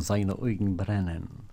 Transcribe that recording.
seine Augen brennen.